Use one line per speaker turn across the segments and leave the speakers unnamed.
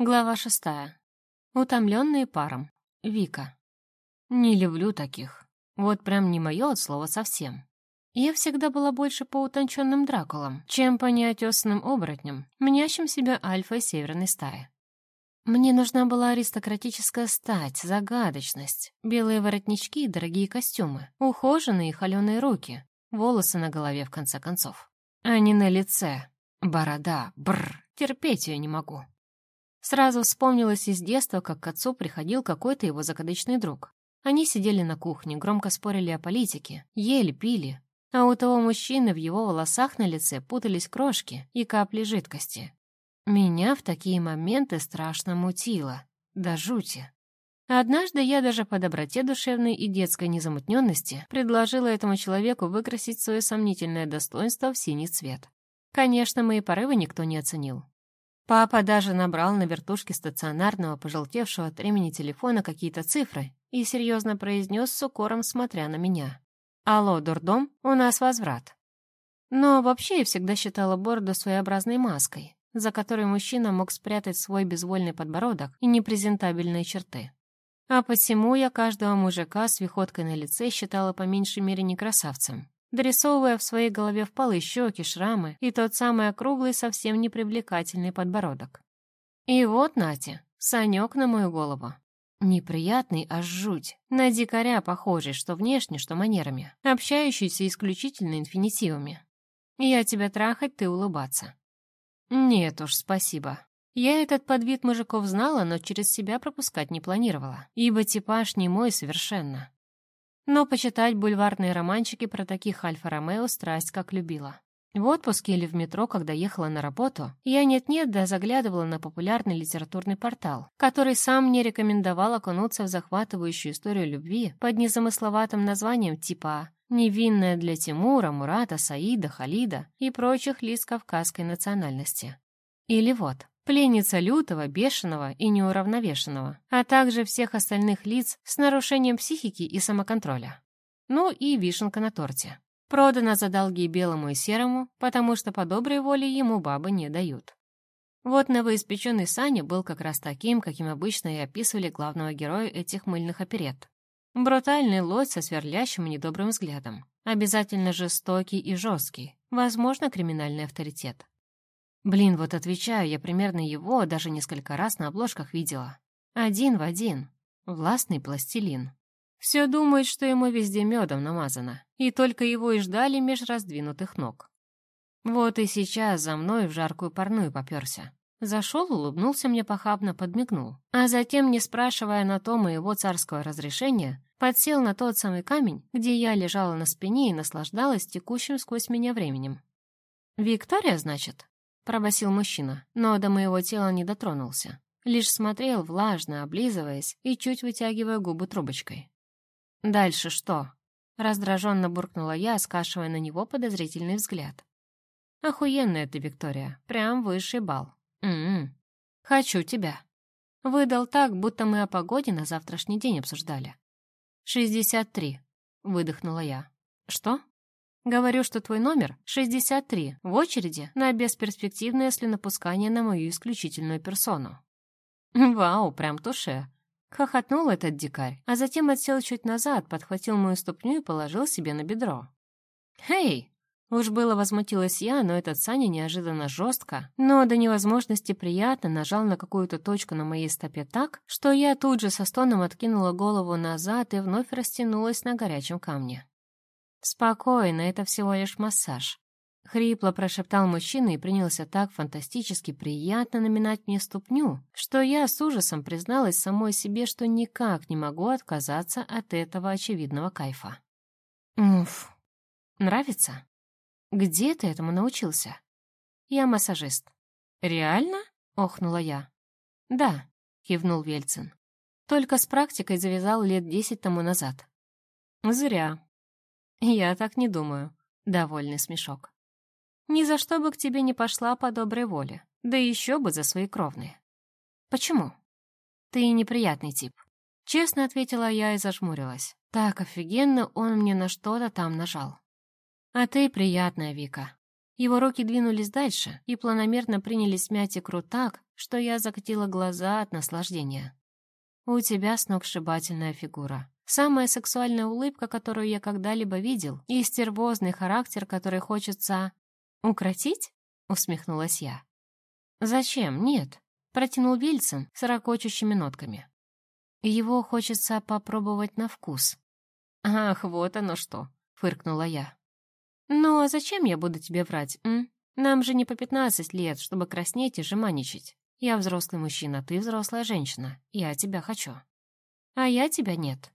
Глава шестая. Утомленные паром. Вика. Не люблю таких. Вот прям не мое от слова совсем. Я всегда была больше по утонченным дракулам, чем по неотесанным оборотням, мнящим себя альфой северной стаи. Мне нужна была аристократическая стать, загадочность, белые воротнички и дорогие костюмы, ухоженные и холеные руки, волосы на голове в конце концов. А не на лице. Борода, бррр, терпеть ее не могу. Сразу вспомнилось из детства, как к отцу приходил какой-то его закадычный друг. Они сидели на кухне, громко спорили о политике, ели, пили. А у того мужчины в его волосах на лице путались крошки и капли жидкости. Меня в такие моменты страшно мутило. До жути. Однажды я даже по доброте душевной и детской незамутненности предложила этому человеку выкрасить свое сомнительное достоинство в синий цвет. Конечно, мои порывы никто не оценил. Папа даже набрал на вертушке стационарного, пожелтевшего от времени телефона какие-то цифры и серьезно произнес с укором, смотря на меня. «Алло, дурдом, у нас возврат». Но вообще я всегда считала бороду своеобразной маской, за которой мужчина мог спрятать свой безвольный подбородок и непрезентабельные черты. А посему я каждого мужика с виходкой на лице считала по меньшей мере не красавцем, дорисовывая в своей голове впалые щеки, шрамы и тот самый округлый, совсем непривлекательный подбородок. И вот, Натя, Санек на мою голову. Неприятный аж жуть, на дикаря похожий, что внешне, что манерами, общающийся исключительно инфинитивами. Я тебя трахать, ты улыбаться. Нет уж, спасибо. Я этот подвид мужиков знала, но через себя пропускать не планировала, ибо типаж не мой совершенно. Но почитать бульварные романчики про таких Альфа-Ромео страсть как любила. В отпуске или в метро, когда ехала на работу, я нет-нет да заглядывала на популярный литературный портал, который сам мне рекомендовал окунуться в захватывающую историю любви под незамысловатым названием типа «Невинная для Тимура, Мурата, Саида, Халида» и прочих лиц кавказской национальности. Или вот пленница лютого, бешеного и неуравновешенного, а также всех остальных лиц с нарушением психики и самоконтроля. Ну и вишенка на торте. Продана за долги белому и серому, потому что по доброй воле ему бабы не дают. Вот новоиспеченный Саня был как раз таким, каким обычно и описывали главного героя этих мыльных оперет. Брутальный лось со сверлящим и недобрым взглядом. Обязательно жестокий и жесткий. Возможно, криминальный авторитет. Блин, вот отвечаю, я примерно его даже несколько раз на обложках видела. Один в один. Властный пластилин. Все думает, что ему везде медом намазано, и только его и ждали меж раздвинутых ног. Вот и сейчас за мной в жаркую парную поперся. Зашел, улыбнулся мне похабно, подмигнул. А затем, не спрашивая на то моего царского разрешения, подсел на тот самый камень, где я лежала на спине и наслаждалась текущим сквозь меня временем. «Виктория, значит?» Пробасил мужчина, но до моего тела не дотронулся. Лишь смотрел, влажно облизываясь и чуть вытягивая губы трубочкой. «Дальше что?» — раздраженно буркнула я, скашивая на него подозрительный взгляд. «Охуенная ты, Виктория, прям высший бал. М-м. Хочу тебя». Выдал так, будто мы о погоде на завтрашний день обсуждали. «Шестьдесят три», — выдохнула я. «Что?» Говорю, что твой номер 63 в очереди на бесперспективное слюнопускание на мою исключительную персону. Вау, прям туше. Хохотнул этот дикарь, а затем отсел чуть назад, подхватил мою ступню и положил себе на бедро. «Хей!» Уж было возмутилась я, но этот Саня неожиданно жестко, но до невозможности приятно нажал на какую-то точку на моей стопе так, что я тут же со стоном откинула голову назад и вновь растянулась на горячем камне. «Спокойно, это всего лишь массаж». Хрипло прошептал мужчина и принялся так фантастически приятно наминать мне ступню, что я с ужасом призналась самой себе, что никак не могу отказаться от этого очевидного кайфа. «Уф, нравится? Где ты этому научился?» «Я массажист». «Реально?» — охнула я. «Да», — кивнул Вельцин. «Только с практикой завязал лет десять тому назад». «Зря. «Я так не думаю», — довольный смешок. «Ни за что бы к тебе не пошла по доброй воле, да еще бы за свои кровные». «Почему?» «Ты неприятный тип», — честно ответила я и зажмурилась. Так офигенно он мне на что-то там нажал. «А ты приятная, Вика». Его руки двинулись дальше и планомерно принялись мять икру так, что я закатила глаза от наслаждения. «У тебя сногсшибательная фигура. Самая сексуальная улыбка, которую я когда-либо видел, и стервозный характер, который хочется... укротить?» — усмехнулась я. «Зачем? Нет», — протянул Вильсон с ракочущими нотками. «Его хочется попробовать на вкус». «Ах, вот оно что!» — фыркнула я. «Ну, а зачем я буду тебе врать, м? Нам же не по пятнадцать лет, чтобы краснеть и жеманничать. Я взрослый мужчина, ты взрослая женщина. Я тебя хочу. А я тебя нет».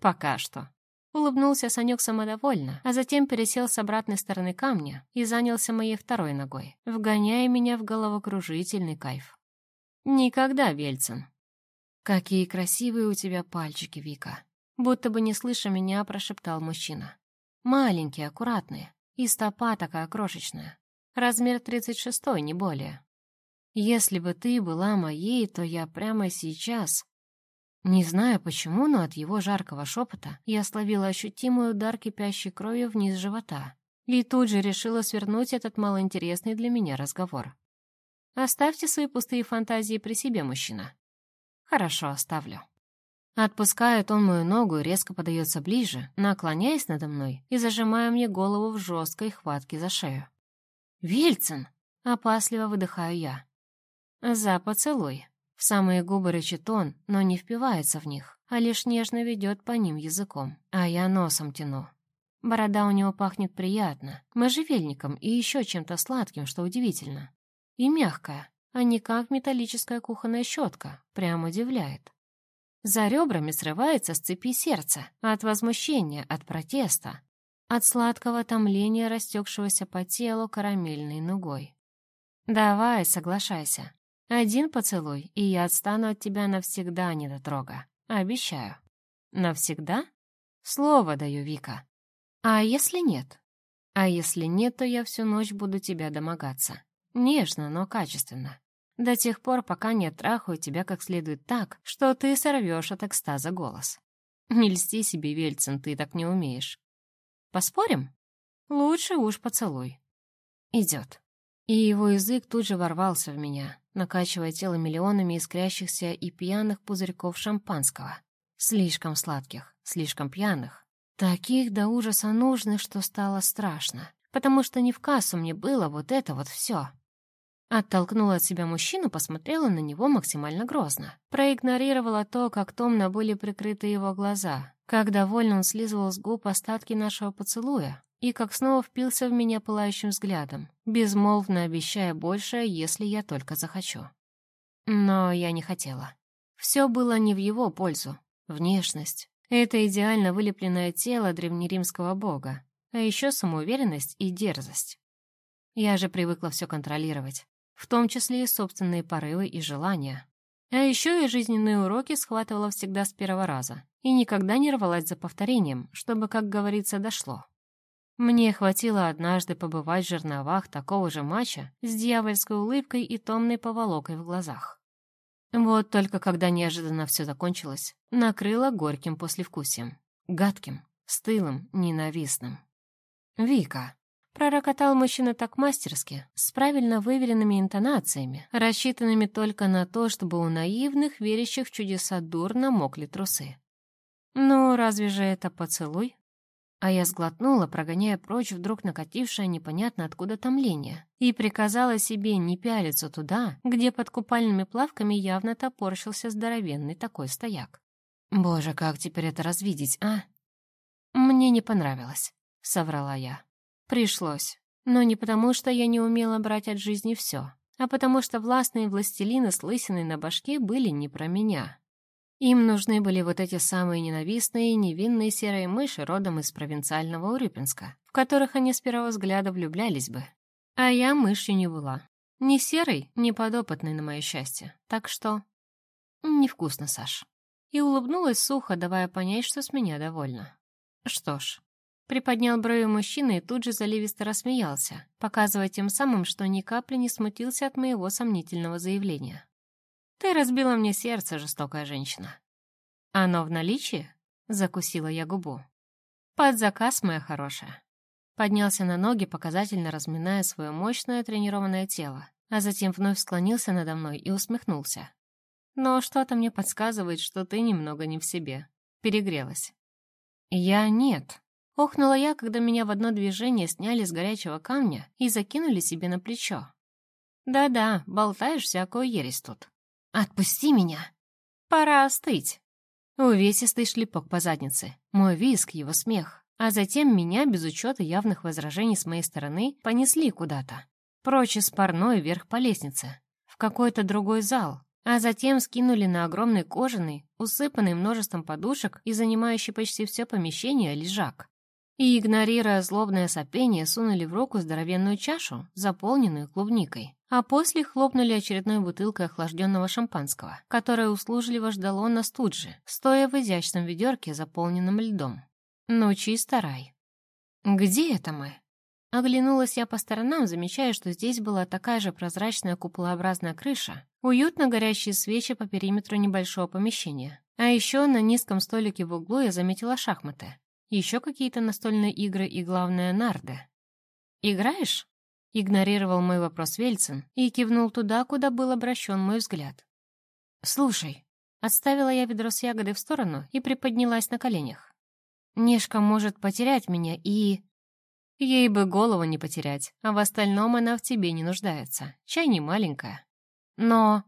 «Пока что», Улыбнулся Санек самодовольно, а затем пересел с обратной стороны камня и занялся моей второй ногой, вгоняя меня в головокружительный кайф. «Никогда, Вельцин!» «Какие красивые у тебя пальчики, Вика!» Будто бы не слыша меня, прошептал мужчина. «Маленькие, аккуратные, и стопа такая крошечная. Размер тридцать шестой, не более. Если бы ты была моей, то я прямо сейчас не знаю почему, но от его жаркого шепота я словила ощутимый удар кипящей кровью вниз живота и тут же решила свернуть этот малоинтересный для меня разговор. «Оставьте свои пустые фантазии при себе, мужчина». «Хорошо, оставлю». Отпускает он мою ногу и резко подается ближе, наклоняясь надо мной и зажимая мне голову в жесткой хватке за шею. «Вильцин!» — опасливо выдыхаю я. «За поцелуй», в самые губы рычит он, но не впивается в них, а лишь нежно ведет по ним языком, а я носом тяну. Борода у него пахнет приятно, можжевельником и еще чем-то сладким, что удивительно. И мягкая, а не как металлическая кухонная щетка, прям удивляет. За ребрами срывается с цепи сердце, от возмущения, от протеста, от сладкого томления, растекшегося по телу карамельной нугой. «Давай, соглашайся. Один поцелуй, и я отстану от тебя навсегда, недотрога. Обещаю. Навсегда? Слово даю, Вика. А если нет? А если нет, то я всю ночь буду тебя домогаться. Нежно, но качественно. До тех пор, пока не оттрахаю тебя как следует так, что ты сорвешь от экстаза голос. Не льсти себе, Вельцин, ты так не умеешь. Поспорим? Лучше уж поцелуй. Идет. И его язык тут же ворвался в меня, накачивая тело миллионами искрящихся и пьяных пузырьков шампанского. Слишком сладких, слишком пьяных. Таких до ужаса нужных, что стало страшно. Потому что не в кассу мне было вот это вот все. Оттолкнула от себя мужчину, посмотрела на него максимально грозно. Проигнорировала то, как томно были прикрыты его глаза, как довольно он слизывал с губ остатки нашего поцелуя, и как снова впился в меня пылающим взглядом, безмолвно обещая большее, если я только захочу. Но я не хотела. Все было не в его пользу. Внешность. Это идеально вылепленное тело древнеримского бога, а еще самоуверенность и дерзость. Я же привыкла все контролировать, в том числе и собственные порывы и желания. А еще и жизненные уроки схватывала всегда с первого раза и никогда не рвалась за повторением, чтобы, как говорится, дошло. Мне хватило однажды побывать в жерновах такого же матча с дьявольской улыбкой и томной поволокой в глазах. Вот только когда неожиданно все закончилось, накрыло горьким послевкусием. Гадким, стылым, ненавистным. «Вика», — пророкотал мужчина так мастерски, с правильно выверенными интонациями, рассчитанными только на то, чтобы у наивных, верящих в чудеса дур намокли трусы. «Ну, разве же это поцелуй?» А я сглотнула, прогоняя прочь вдруг накатившее непонятно откуда томление, и приказала себе не пялиться туда, где под купальными плавками явно топорщился здоровенный такой стояк. «Боже, как теперь это развидеть, а?» «Мне не понравилось», — соврала я. «Пришлось. Но не потому, что я не умела брать от жизни все, а потому что властные властелины с лысиной на башке были не про меня. Им нужны были вот эти самые ненавистные и невинные серые мыши родом из провинциального Урюпинска, в которых они с первого взгляда влюблялись бы. А я мышью не была. Ни серой, ни подопытной на мое счастье. Так что... Невкусно, Саш. И улыбнулась сухо, давая понять, что с меня довольна. Что ж, приподнял брови мужчины и тут же заливисто рассмеялся, показывая тем самым, что ни капли не смутился от моего сомнительного заявления. Ты разбила мне сердце, жестокая женщина. Оно в наличии? Закусила я губу. Под заказ, моя хорошая. Поднялся на ноги, показательно разминая свое мощное тренированное тело, а затем вновь склонился надо мной и усмехнулся. «Но что-то мне подсказывает, что ты немного не в себе. Перегрелась». «Я нет», — охнула я, когда меня в одно движение сняли с горячего камня и закинули себе на плечо. «Да-да, болтаешь всякую ересь тут. Отпусти меня! Пора остыть!» Увесистый шлепок по заднице, мой виск, его смех, а затем меня, без учета явных возражений с моей стороны, понесли куда-то. Прочь из парной вверх по лестнице, в какой-то другой зал, а затем скинули на огромный кожаный, усыпанный множеством подушек и занимающий почти все помещение лежак. И, игнорируя злобное сопение, сунули в руку здоровенную чашу, заполненную клубникой. А после хлопнули очередной бутылкой охлажденного шампанского, которое услужливо ждало нас тут же, стоя в изящном ведерке, заполненном льдом. Ну, чисто рай. «Где это мы?» Оглянулась я по сторонам, замечая, что здесь была такая же прозрачная куполообразная крыша, уютно горящие свечи по периметру небольшого помещения. А еще на низком столике в углу я заметила шахматы, еще какие-то настольные игры и, главное, нарды. «Играешь?» — игнорировал мой вопрос Вельцин и кивнул туда, куда был обращен мой взгляд. «Слушай», — отставила я ведро с ягодой в сторону и приподнялась на коленях. «Нешка может потерять меня и...» Ей бы голову не потерять, а в остальном она в тебе не нуждается. Чай не маленькая. Но...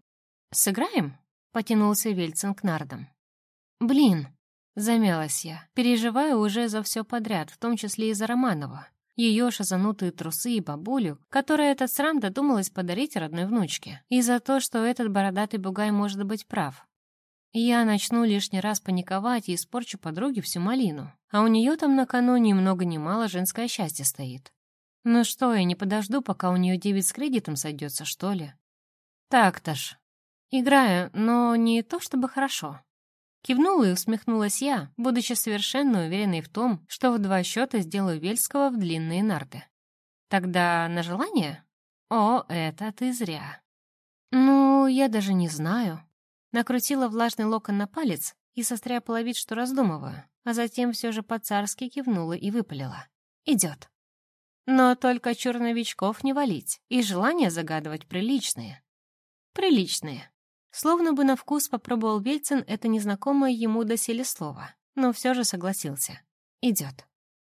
Сыграем? Потянулся Вельцин к нардам. Блин, замялась я, переживая уже за все подряд, в том числе и за Романова. Ее шазанутые трусы и бабулю, которая этот срам додумалась подарить родной внучке, и за то, что этот бородатый бугай может быть прав. Я начну лишний раз паниковать и испорчу подруге всю малину. А у нее там на кону ни много ни мало женское счастье стоит. Ну что, я не подожду, пока у нее девять с кредитом сойдется, что ли? Так-то ж. Играю, но не то чтобы хорошо. Кивнула и усмехнулась я, будучи совершенно уверенной в том, что в два счета сделаю Вельского в длинные нарды. Тогда на желание? О, это ты зря. Ну, я даже не знаю. Накрутила влажный локон на палец и состряпала вид, что раздумываю, а затем все же по-царски кивнула и выпалила. «Идет». Но только черновичков не валить, и желания загадывать приличные. Приличные. Словно бы на вкус попробовал Вельцин это незнакомое ему доселе слово, но все же согласился. Идет.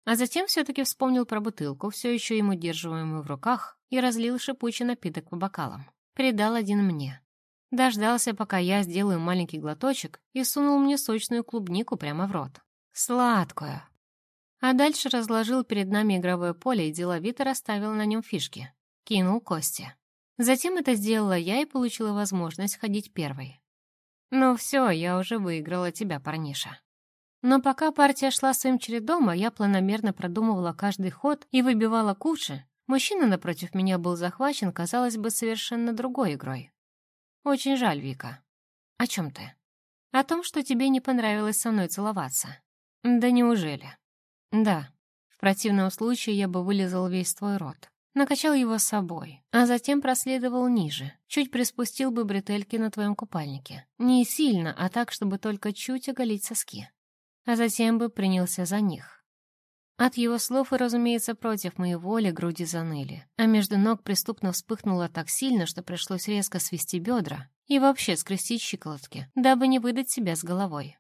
А затем все-таки вспомнил про бутылку, все еще ему удерживаемую в руках, и разлил шипучий напиток по бокалам. Придал один мне. Дождался, пока я сделаю маленький глоточек, и сунул мне сочную клубнику прямо в рот. Сладкую. А дальше разложил перед нами игровое поле и деловито расставил на нем фишки. Кинул кости. Затем это сделала я и получила возможность ходить первой. Ну все, я уже выиграла тебя, парниша. Но пока партия шла своим чередом, а я планомерно продумывала каждый ход и выбивала куши, мужчина напротив меня был захвачен, казалось бы, совершенно другой игрой. «Очень жаль, Вика». «О чем ты?» «О том, что тебе не понравилось со мной целоваться». «Да неужели?» «Да. В противном случае я бы вылезал весь твой рот. Накачал его с собой, а затем проследовал ниже. Чуть приспустил бы бретельки на твоем купальнике. Не сильно, а так, чтобы только чуть оголить соски. А затем бы принялся за них. От его слов и, разумеется, против моей воли груди заныли, а между ног преступно вспыхнуло так сильно, что пришлось резко свести бедра и вообще скрестить щиколотки, дабы не выдать себя с головой.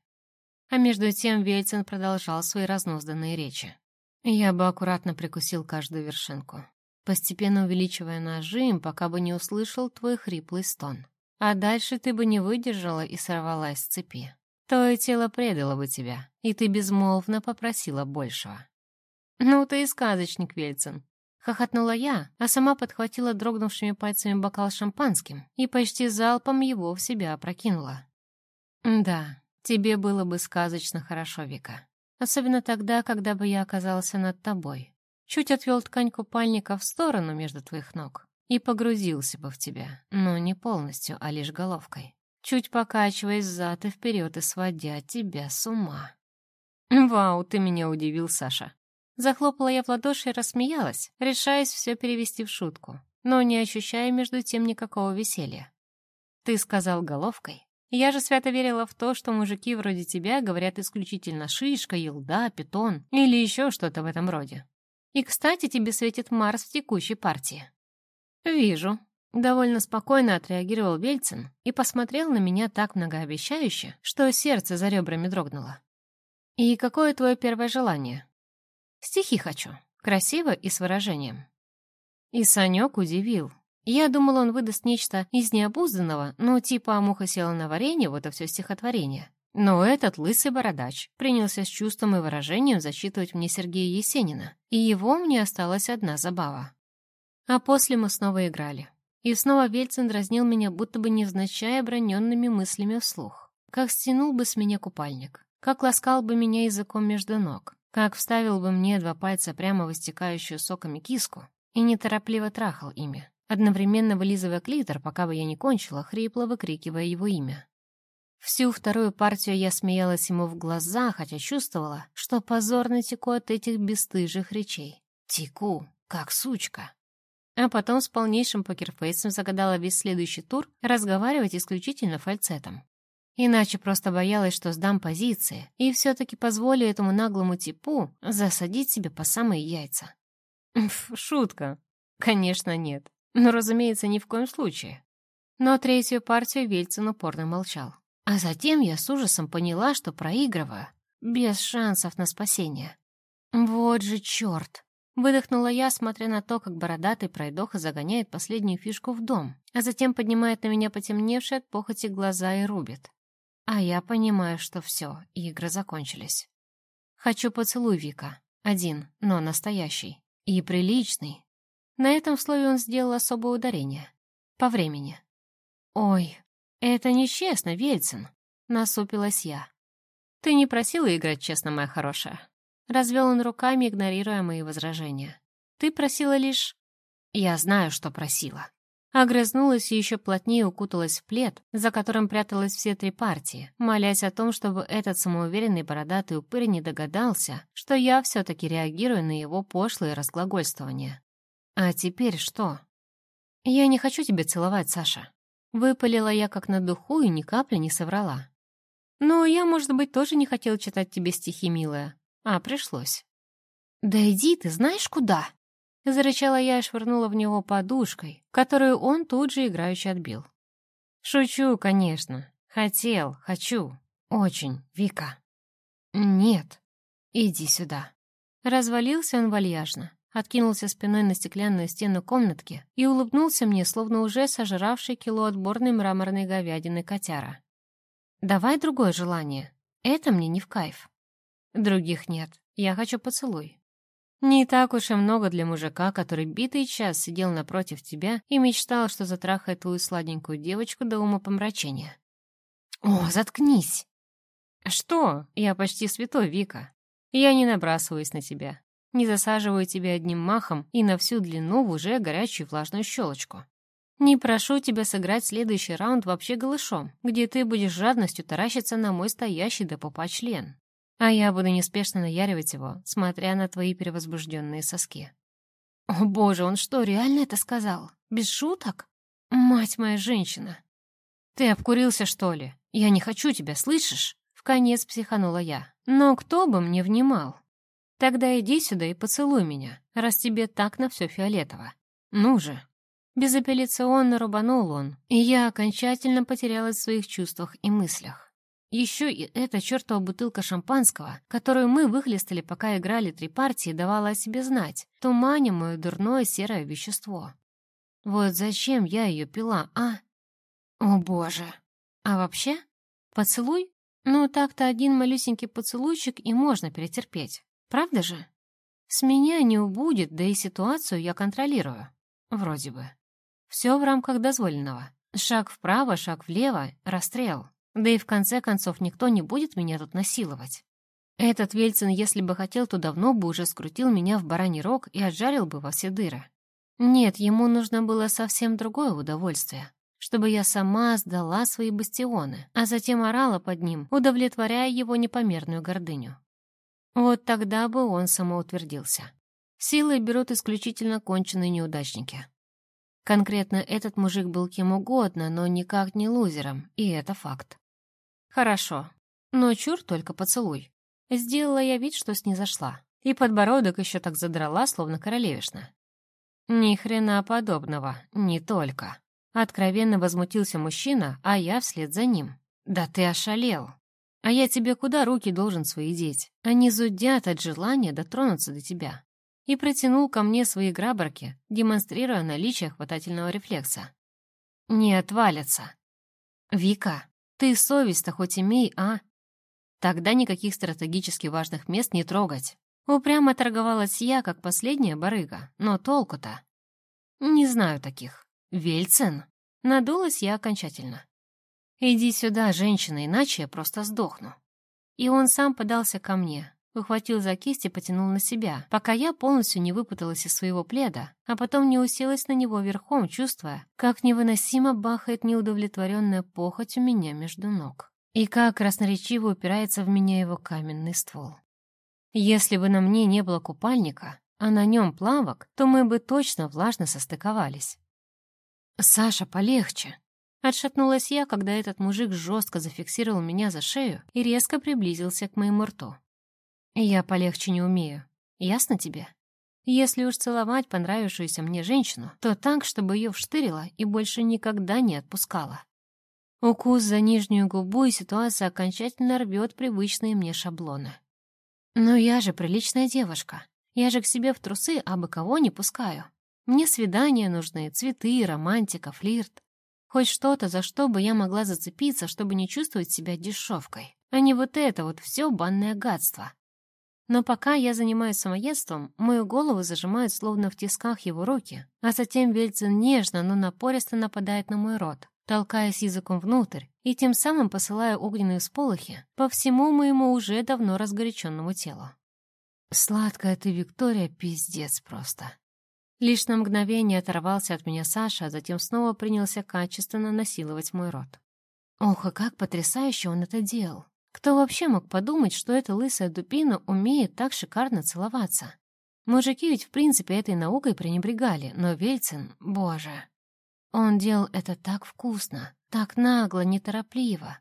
А между тем Вельцин продолжал свои разнузданные речи. Я бы аккуратно прикусил каждую вершинку, постепенно увеличивая нажим, пока бы не услышал твой хриплый стон. А дальше ты бы не выдержала и сорвалась с цепи. Твое тело предало бы тебя, и ты безмолвно попросила большего. «Ну ты и сказочник, Вельцин!» Хохотнула я, а сама подхватила дрогнувшими пальцами бокал шампанским и почти залпом его в себя опрокинула. «Да, тебе было бы сказочно хорошо, Вика. Особенно тогда, когда бы я оказался над тобой. Чуть отвел ткань купальника в сторону между твоих ног и погрузился бы в тебя, но не полностью, а лишь головкой, чуть покачиваясь взад и вперед и сводя тебя с ума». «Вау, ты меня удивил, Саша!» Захлопала я в ладоши и рассмеялась, решаясь все перевести в шутку, но не ощущая между тем никакого веселья. «Ты сказал головкой. Я же свято верила в то, что мужики вроде тебя говорят исключительно шишка, елда, питон или еще что-то в этом роде. И, кстати, тебе светит Марс в текущей партии». «Вижу», — довольно спокойно отреагировал Вельцин и посмотрел на меня так многообещающе, что сердце за ребрами дрогнуло. «И какое твое первое желание?» «Стихи хочу. Красиво и с выражением». И Санек удивил. Я думал, он выдаст нечто из необузданного, ну, типа «муха села на варенье», вот это все стихотворение. Но этот лысый бородач принялся с чувством и выражением зачитывать мне Сергея Есенина, и его мне осталась одна забава. А после мы снова играли. И снова Вельцин дразнил меня, будто бы невзначай оброненными мыслями вслух. Как стянул бы с меня купальник, как ласкал бы меня языком между ног, как вставил бы мне два пальца прямо в истекающую соками киску и неторопливо трахал ими, одновременно вылизывая клитор, пока бы я не кончила, хрипло выкрикивая его имя. Всю вторую партию я смеялась ему в глаза, хотя чувствовала, что позорно теку от этих бесстыжих речей. Теку, как сучка. А потом с полнейшим покерфейсом загадала весь следующий тур разговаривать исключительно фальцетом. Иначе просто боялась, что сдам позиции, и все-таки позволю этому наглому типу засадить себе по самые яйца. Шутка. Конечно, нет. Ну, разумеется, ни в коем случае. Но третью партию Вельцин упорно молчал. А затем я с ужасом поняла, что проигрываю, без шансов на спасение. Вот же черт! Выдохнула я, смотря на то, как бородатый пройдоха загоняет последнюю фишку в дом, а затем поднимает на меня потемневшие от похоти глаза и рубит. А я понимаю, что все, игры закончились. Хочу поцелуй Вика. Один, но настоящий. И приличный. На этом слове он сделал особое ударение. По времени. Ой, «Это нечестно, Вельцин», — насупилась я. «Ты не просила играть честно, моя хорошая?» Развел он руками, игнорируя мои возражения. «Ты просила лишь...» «Я знаю, что просила». Огрызнулась и еще плотнее укуталась в плед, за которым пряталась все три партии, молясь о том, чтобы этот самоуверенный бородатый упырь не догадался, что я все-таки реагирую на его пошлые разглагольствования. «А теперь что?» «Я не хочу тебя целовать, Саша», Выпалила я как на духу и ни капли не соврала. «Но я, может быть, тоже не хотела читать тебе стихи, милая. А, пришлось». «Да иди ты знаешь куда?» Зарычала я и швырнула в него подушкой, которую он тут же играюще отбил. «Шучу, конечно. Хотел, хочу. Очень, Вика». «Нет. Иди сюда». Развалился он вальяжно, откинулся спиной на стеклянную стену комнатки и улыбнулся мне, словно уже сожравший кило отборной мраморной говядины котяра. «Давай другое желание. Это мне не в кайф». «Других нет. Я хочу поцелуй». «Не так уж и много для мужика, который битый час сидел напротив тебя и мечтал, что затрахает твою сладенькую девочку до ума помрачения». «О, заткнись!» «Что? Я почти святой, Вика. Я не набрасываюсь на тебя. Не засаживаю тебя одним махом и на всю длину в уже горячую влажную щелочку. Не прошу тебя сыграть следующий раунд вообще голышом, где ты будешь жадностью таращиться на мой стоящий до попа член. А я буду неспешно наяривать его, смотря на твои перевозбужденные соски. О боже, он что, реально это сказал? Без шуток? Мать моя женщина! Ты обкурился, что ли? Я не хочу тебя, слышишь? В конец психанула я. Но кто бы мне внимал? Тогда иди сюда и поцелуй меня, раз тебе так на все фиолетово. Ну же!» Безапелляционно рубанул он, и я окончательно потерялась в своих чувствах и мыслях. Еще и эта чертова бутылка шампанского, которую мы выхлестали, пока играли три партии, давала о себе знать, туманя мое дурное серое вещество. Вот зачем я ее пила, а? О боже! А вообще? Поцелуй? Ну, так-то один малюсенький поцелуйчик и можно перетерпеть. Правда же? С меня не убудет, да и ситуацию я контролирую. Вроде бы. Все в рамках дозволенного. Шаг вправо, шаг влево, расстрел. Да и в конце концов никто не будет меня тут насиловать. Этот Вельцин, если бы хотел, то давно бы уже скрутил меня в бараний рог и отжарил бы во все дыры. Нет, ему нужно было совсем другое удовольствие, чтобы я сама сдала свои бастионы, а затем орала под ним, удовлетворяя его непомерную гордыню. Вот тогда бы он самоутвердился. Силой берут исключительно конченые неудачники. Конкретно этот мужик был кем угодно, но никак не лузером, и это факт. Хорошо, но чур только поцелуй. Сделала я вид, что снизошла. И подбородок еще так задрала, словно королевишна. Ни хрена подобного, не только. Откровенно возмутился мужчина, а я вслед за ним. Да ты ошалел. А я тебе куда руки должен свои деть? Они зудят от желания дотронуться до тебя. И протянул ко мне свои грабарки, демонстрируя наличие хватательного рефлекса. Не отвалятся. Вика, ты совесть-то хоть имей, а? Тогда никаких стратегически важных мест не трогать. Упрямо торговалась я, как последняя барыга, но толку-то? Не знаю таких. Вельцин. Надулась я окончательно. «Иди сюда, женщина, иначе я просто сдохну». И он сам подался ко мне, ухватил за кисть и потянул на себя, пока я полностью не выпуталась из своего пледа, а потом не уселась на него верхом, чувствуя, как невыносимо бахает неудовлетворенная похоть у меня между ног. И как красноречиво упирается в меня его каменный ствол. Если бы на мне не было купальника, а на нем плавок, то мы бы точно влажно состыковались. «Саша, полегче!» Отшатнулась я, когда этот мужик жестко зафиксировал меня за шею и резко приблизился к моему рту. «Я полегче не умею. Ясно тебе? Если уж целовать понравившуюся мне женщину, то так, чтобы ее вштырило и больше никогда не отпускала. Укус за нижнюю губу, и ситуация окончательно рвет привычные мне шаблоны. Но я же приличная девушка. Я же к себе в трусы абы кого не пускаю. Мне свидания нужны, цветы, романтика, флирт. Хоть что-то, за что бы я могла зацепиться, чтобы не чувствовать себя дешевкой, а не вот это вот все банное гадство. Но пока я занимаюсь самоедством, мою голову зажимают словно в тисках его руки, а затем Вельцин нежно, но напористо нападает на мой рот, толкаясь языком внутрь и тем самым посылая огненные всполохи по всему моему уже давно разгоряченному телу. «Сладкая ты, Виктория, пиздец просто», Лишь на мгновение оторвался от меня Саша, а затем снова принялся качественно насиловать мой рот. Ох, и как потрясающе он это делал! Кто вообще мог подумать, что эта лысая дупина умеет так шикарно целоваться? Мужики ведь в принципе этой наукой пренебрегали, но Вельцин, боже... Он делал это так вкусно, так нагло, неторопливо.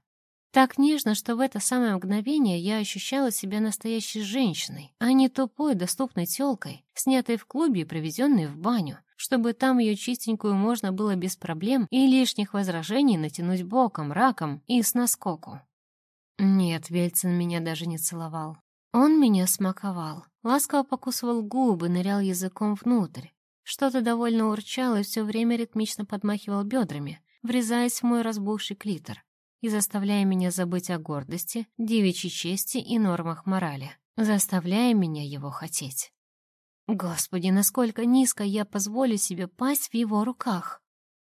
Так нежно, что в это самое мгновение я ощущала себя настоящей женщиной, а не тупой доступной тёлкой, снятой в клубе и привезенной в баню, чтобы там ее чистенькую можно было без проблем и лишних возражений натянуть боком, раком и с наскоку. Нет, Вельцин меня даже не целовал. Он меня смаковал, ласково покусывал губы, нырял языком внутрь. Что-то довольно урчал и все время ритмично подмахивал бедрами, врезаясь в мой разбухший клитор и заставляя меня забыть о гордости, девичьей чести и нормах морали, заставляя меня его хотеть. Господи, насколько низко я позволю себе пасть в его руках.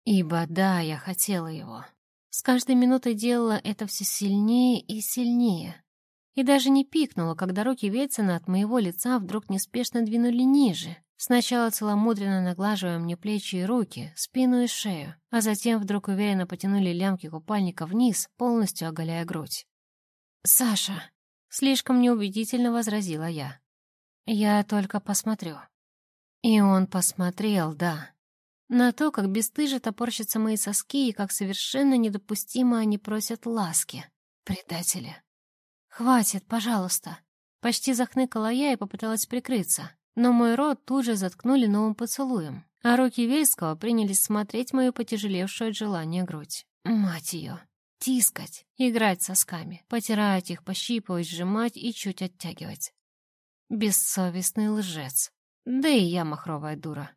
Ибо да, я хотела его. С каждой минутой делала это все сильнее и сильнее. И даже не пикнула, когда руки Вельцина от моего лица вдруг неспешно двинули ниже, Сначала целомудренно наглаживая мне плечи и руки, спину и шею, а затем вдруг уверенно потянули лямки купальника вниз, полностью оголяя грудь. «Саша!» — слишком неубедительно возразила я. «Я только посмотрю». И он посмотрел, да. На то, как бесстыже топорщатся мои соски и как совершенно недопустимо они просят ласки. Предатели. «Хватит, пожалуйста!» Почти захныкала я и попыталась прикрыться. Но мой рот тут же заткнули новым поцелуем, а руки Вельского принялись смотреть мою потяжелевшую от желания грудь. Мать ее! Тискать, играть сосками, потирать их, пощипывать, сжимать и чуть оттягивать. Бессовестный лжец. Да и я махровая дура.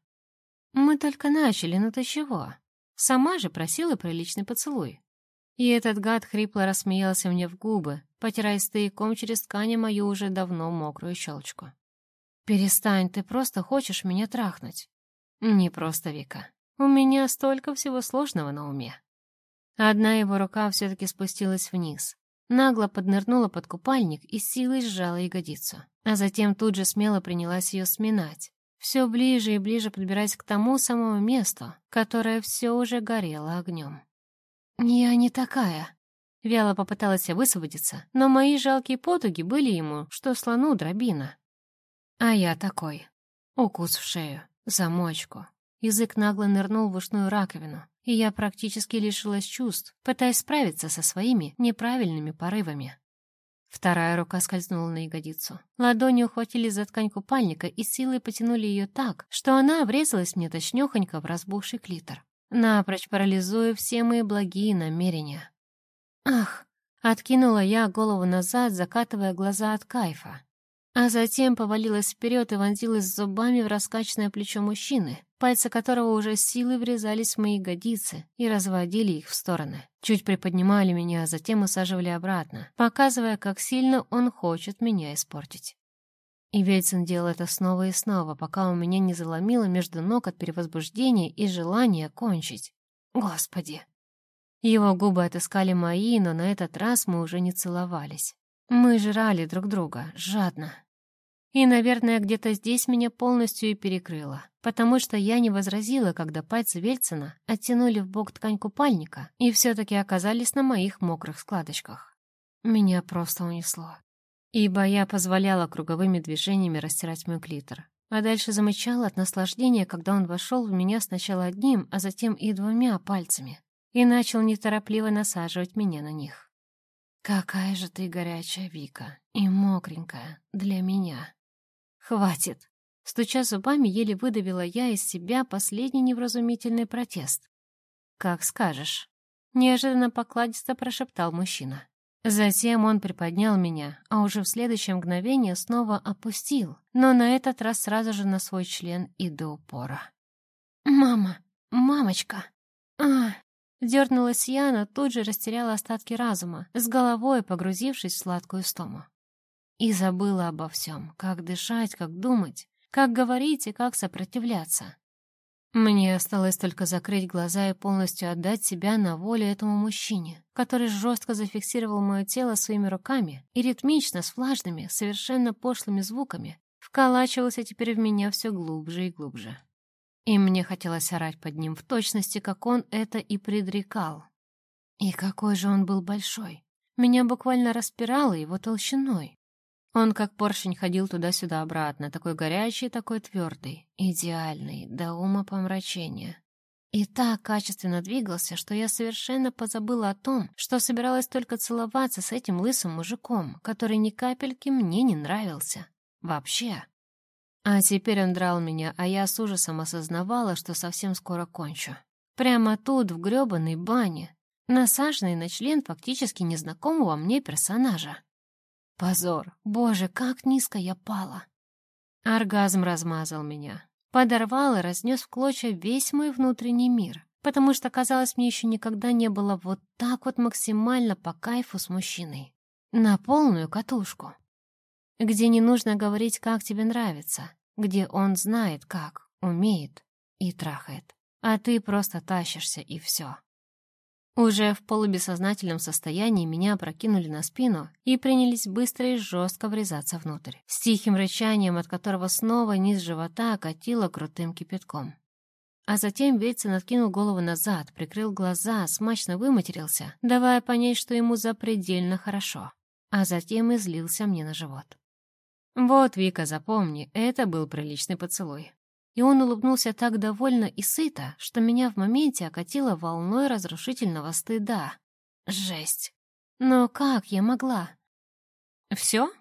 Мы только начали, ну ты чего? Сама же просила приличный поцелуй. И этот гад хрипло рассмеялся мне в губы, потирая стояком через ткань мою уже давно мокрую щелочку. «Перестань, ты просто хочешь меня трахнуть». «Не просто, Вика. У меня столько всего сложного на уме». Одна его рука все-таки спустилась вниз, нагло поднырнула под купальник и силой сжала ягодицу, а затем тут же смело принялась ее сминать, все ближе и ближе подбираясь к тому самому месту, которое все уже горело огнем. «Я не такая», — вяло попыталась я высвободиться, но мои жалкие потуги были ему, что слону дробина. А я такой. Укус в шею, замочку. Язык нагло нырнул в ушную раковину, и я практически лишилась чувств, пытаясь справиться со своими неправильными порывами. Вторая рука скользнула на ягодицу. Ладони ухватили за ткань купальника и силой потянули ее так, что она врезалась мне точнёхонько в разбухший клитор, напрочь парализуя все мои благие намерения. «Ах!» — откинула я голову назад, закатывая глаза от кайфа. А затем повалилась вперед и вонзилась зубами в раскачанное плечо мужчины, пальцы которого уже силой врезались в мои ягодицы и разводили их в стороны. Чуть приподнимали меня, а затем усаживали обратно, показывая, как сильно он хочет меня испортить. И Вельцин делал это снова и снова, пока у меня не заломило между ног от перевозбуждения и желания кончить. Господи! Его губы отыскали мои, но на этот раз мы уже не целовались. Мы жрали друг друга, жадно, и, наверное, где-то здесь меня полностью и перекрыло, потому что я не возразила, когда пальцы Вельцина оттянули в бок ткань купальника и все-таки оказались на моих мокрых складочках. Меня просто унесло. Ибо я позволяла круговыми движениями растирать мой клитор, а дальше замычала от наслаждения, когда он вошел в меня сначала одним, а затем и двумя пальцами, и начал неторопливо насаживать меня на них. «Какая же ты горячая, Вика, и мокренькая для меня!» «Хватит!» Стуча зубами, еле выдавила я из себя последний невразумительный протест. «Как скажешь», — неожиданно покладисто прошептал мужчина. Затем он приподнял меня, а уже в следующее мгновение снова опустил, но на этот раз сразу же на свой член и до упора. «Мама! Мамочка!» «А!» Дернулась я, но тут же растеряла остатки разума, с головой погрузившись в сладкую стому. И забыла обо всем, как дышать, как думать, как говорить и как сопротивляться. Мне осталось только закрыть глаза и полностью отдать себя на волю этому мужчине, который жестко зафиксировал мое тело своими руками и ритмично, с влажными, совершенно пошлыми звуками, вколачивался теперь в меня все глубже и глубже. И мне хотелось орать под ним в точности, как он это и предрекал. И какой же он был большой. Меня буквально распирало его толщиной. Он как поршень ходил туда-сюда обратно, такой горячий, такой твердый, идеальный, до ума помрачения. И так качественно двигался, что я совершенно позабыла о том, что собиралась только целоваться с этим лысым мужиком, который ни капельки мне не нравился. Вообще. А теперь он драл меня, а я с ужасом осознавала, что совсем скоро кончу. Прямо тут, в грёбаной бане, насаженный на член фактически незнакомого мне персонажа. Позор! Боже, как низко я пала! Оргазм размазал меня, подорвал и разнес в клочья весь мой внутренний мир, потому что, казалось, мне еще никогда не было вот так вот максимально по кайфу с мужчиной. На полную катушку. Где не нужно говорить, как тебе нравится, где он знает, как, умеет и трахает, а ты просто тащишься и все. Уже в полубессознательном состоянии меня опрокинули на спину и принялись быстро и жестко врезаться внутрь, с тихим рычанием, от которого снова низ живота окатило крутым кипятком. А затем Вельцин откинул голову назад, прикрыл глаза, смачно выматерился, давая понять, что ему запредельно хорошо, а затем излился мне на живот. «Вот, Вика, запомни, это был приличный поцелуй и он улыбнулся так довольно и сыто, что меня в моменте окатило волной разрушительного стыда. Жесть! Но как я могла? «Все?»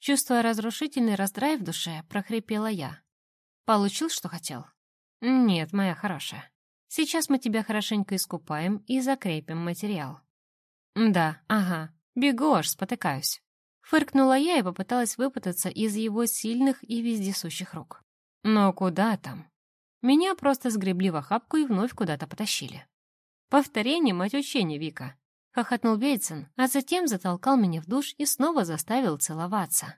Чувствуя разрушительный раздрай в душе, прохрипела я. «Получил, что хотел?» «Нет, моя хорошая. Сейчас мы тебя хорошенько искупаем и закрепим материал». «Да, ага. Бегу аж, спотыкаюсь». Фыркнула я и попыталась выпутаться из его сильных и вездесущих рук. Но куда там? Меня просто сгребли в охапку и вновь куда-то потащили. «Повторение, мать учения, Вика!» — хохотнул Вейцен, а затем затолкал меня в душ и снова заставил целоваться.